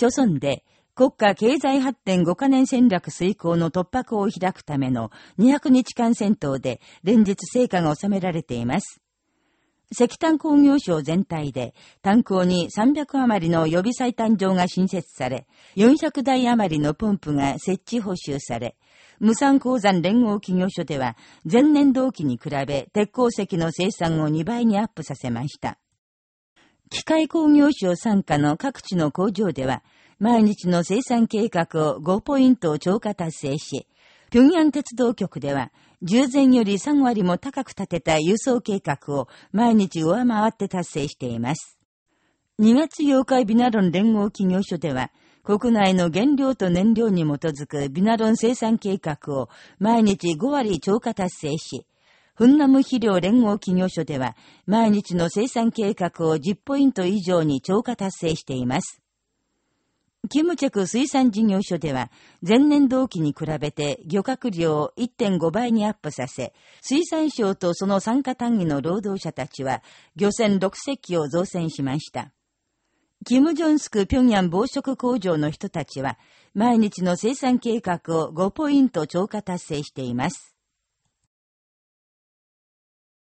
著村で国家経済発展5カ年戦略遂行の突破口を開くための200日間戦闘で連日成果が収められています。石炭工業省全体で炭鉱に300余りの予備最炭場が新設され、400台余りのポンプが設置補修され、無産鉱山連合企業所では前年同期に比べ鉄鉱石の生産を2倍にアップさせました。機械工業省参加の各地の工場では、毎日の生産計画を5ポイント超過達成し、平壌鉄道局では、従前より3割も高く立てた輸送計画を毎日上回って達成しています。2月8日ビナロン連合企業所では、国内の原料と燃料に基づくビナロン生産計画を毎日5割超過達成し、フンナム肥料連合企業所では、毎日の生産計画を10ポイント以上に超過達成しています。キムチェク水産事業所では、前年同期に比べて漁獲量を1.5倍にアップさせ、水産省とその参加単位の労働者たちは、漁船6隻を造船しました。キム・ジョンスク平壌防食工場の人たちは、毎日の生産計画を5ポイント超過達成しています。